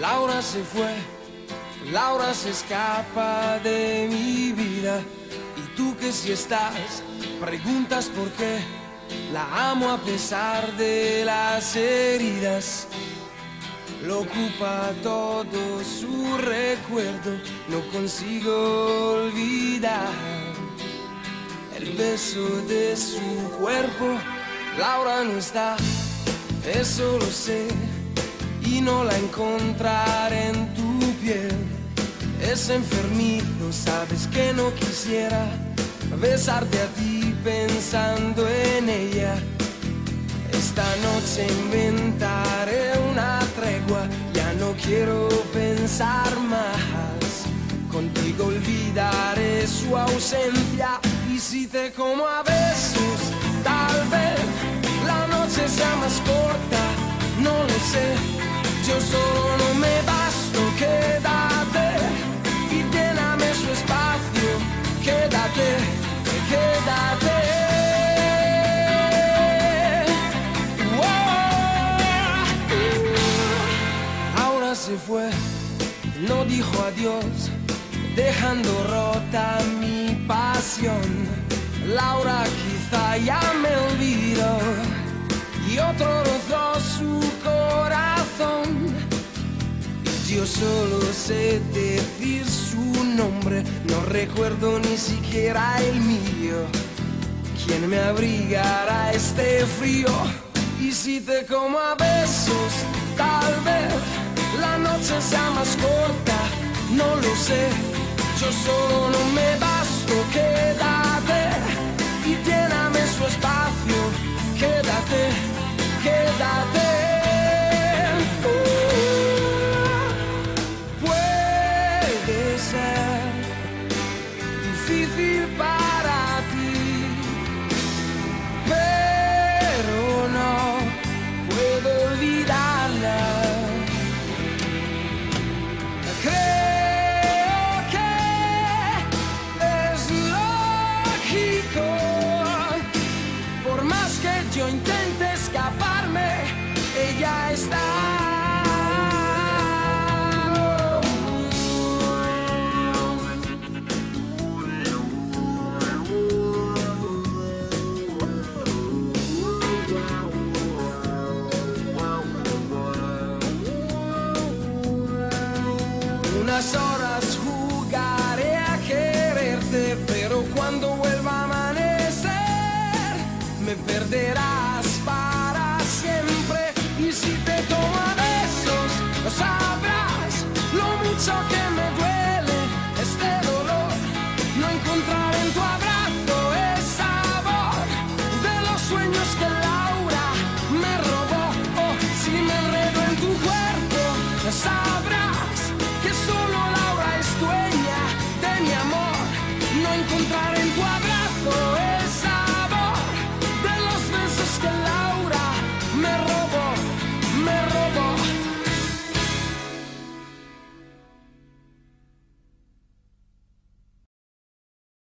Laura se fue, Laura se escapa de mi vida. Y tú que si estás, preguntas por qué. La amo a pesar de las heridas. Lo ocupa todo su recuerdo, no consigo olvidar el beso de su cuerpo. Laura no está, eso lo sé, y no la encontraré en tu piel. Es enfermito, sabes que no quisiera besarte a ti pensando en ella. Esta noche inventaré una tregua, ya no quiero pensar más. Contigo olvidaré su ausencia y si te como a besos, tal vez la noche sea más corta, no lo sé. Yo solo no me basto, quédate y lléname su espacio, quédate, quédate. Ahora se fue, no dijo adiós, dejando rota mi pasión. Laura quizá ya me olvidó y otro rozó yo solo sé decir su nombre, no recuerdo ni siquiera el mío. ¿Quién me abrigará este frío? Y si te como a besos, tal vez la noche sea más corta, no lo sé. Yo solo me basto, quédate ser difícil para ti, pero no puedo olvidarla. Creo que es lógico, por más que yo intente escaparme, ella está. unas horas jugaré a quererte, pero cuando vuelva a amanecer me perderás para siempre y si te tomo besos, sabrás.